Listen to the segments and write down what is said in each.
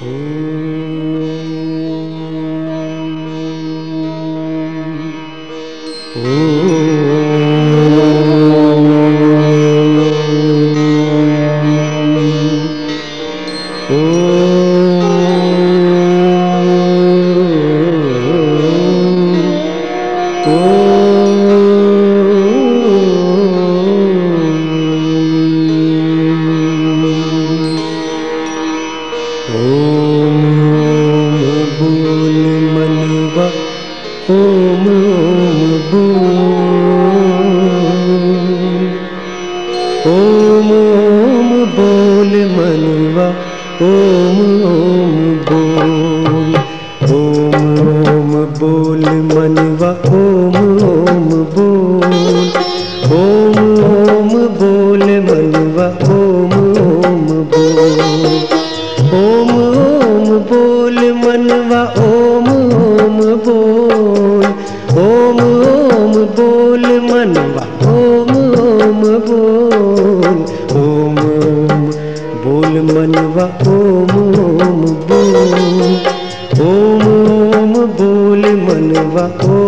Mm. Om Om बोल मनवा, ओम ओम बोल। ओम ओम बोल मनवा, ओम ओम बोल। ओम ओम बोल मनवा, ओम ओम बोल। ओम ओम बोल मनवा, ओम ओम बोल। ओम ओम बोल मनवा ओम बोल ओम ओम बोल मनवा ओम ओम बोल। ओम ओम बोल मनवा ओम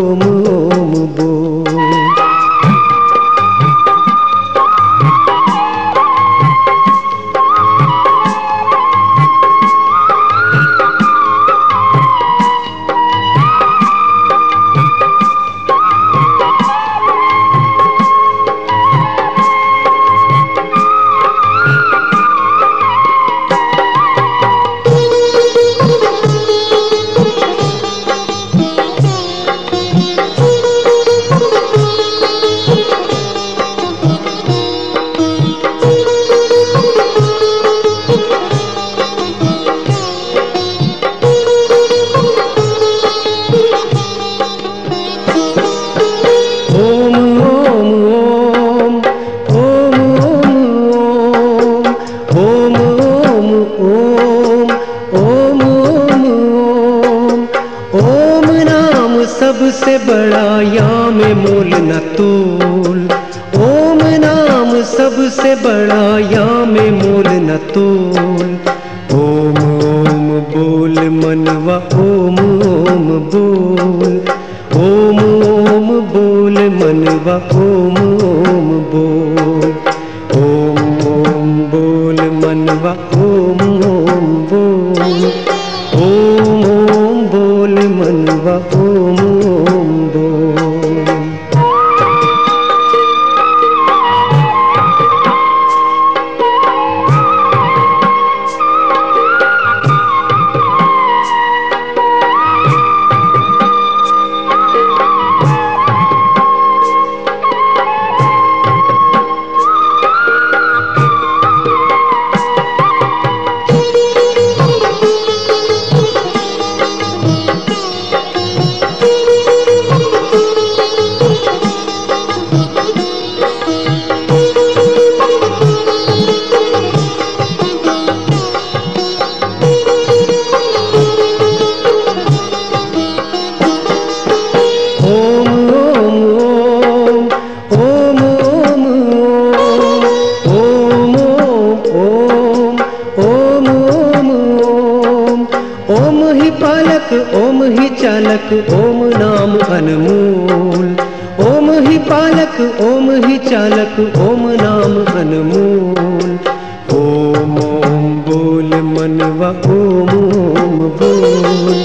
से बड़ा याम मूल न तूल। ओम नाम सबसे बड़ा याम मूल न तूल। ओम ओम बोल मनवा, ओम ओम बोल। ओम ओम बोल मनवा, ओम ओम बोल। ओम ओम बोल मनवा, ओम ओम बोल। ओम ओम बोल मनवा, ओम ओम ही पालक, ओम ही चालक, ओम नाम अनमोल। ओम ही पालक, ओम ही चालक, ओम नाम अनमोल। ओम ओम बोल मनवा ओम ओम बोल।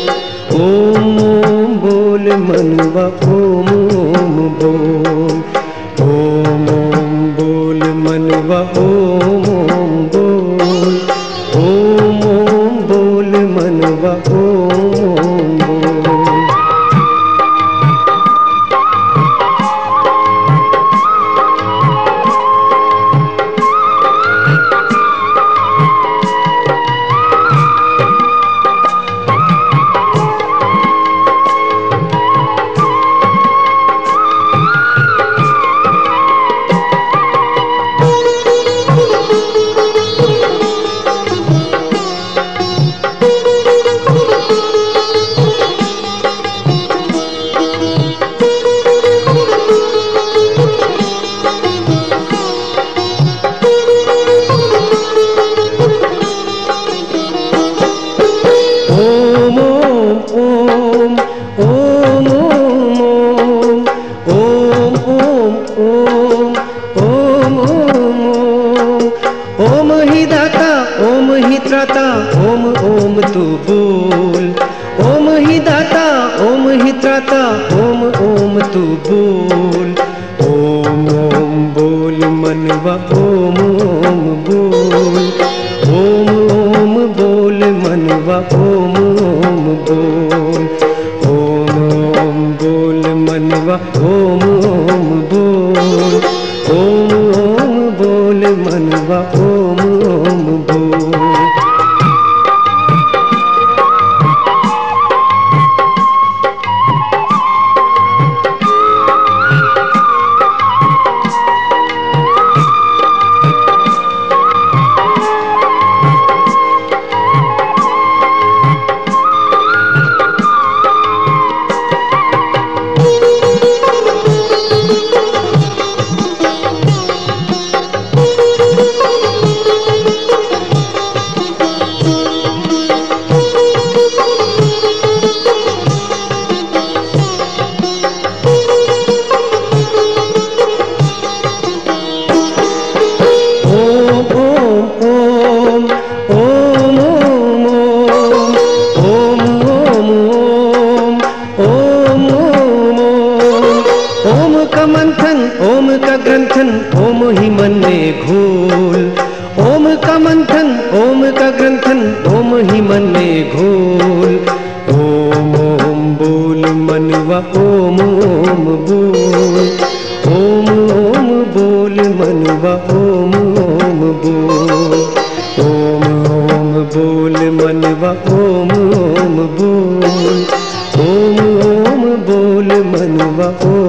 ओम ओम बोल मनवा मनवा ओ त्राता ओम ओम तू बोल। ओम ही दाता, ओम ही त्राता, ओम ओम तू बोल। घोल। ओम का मंथन, ओम का ग्रंथन, ओम ही मन में घोल। ओम ओम बोल मनवा ओम ओम बोल। ओम ओम बोल मनवा ओम ओम बोल। ओम ओम बोल मनवा ओम ओम बोल। ओम ओम बोल मनवा ओम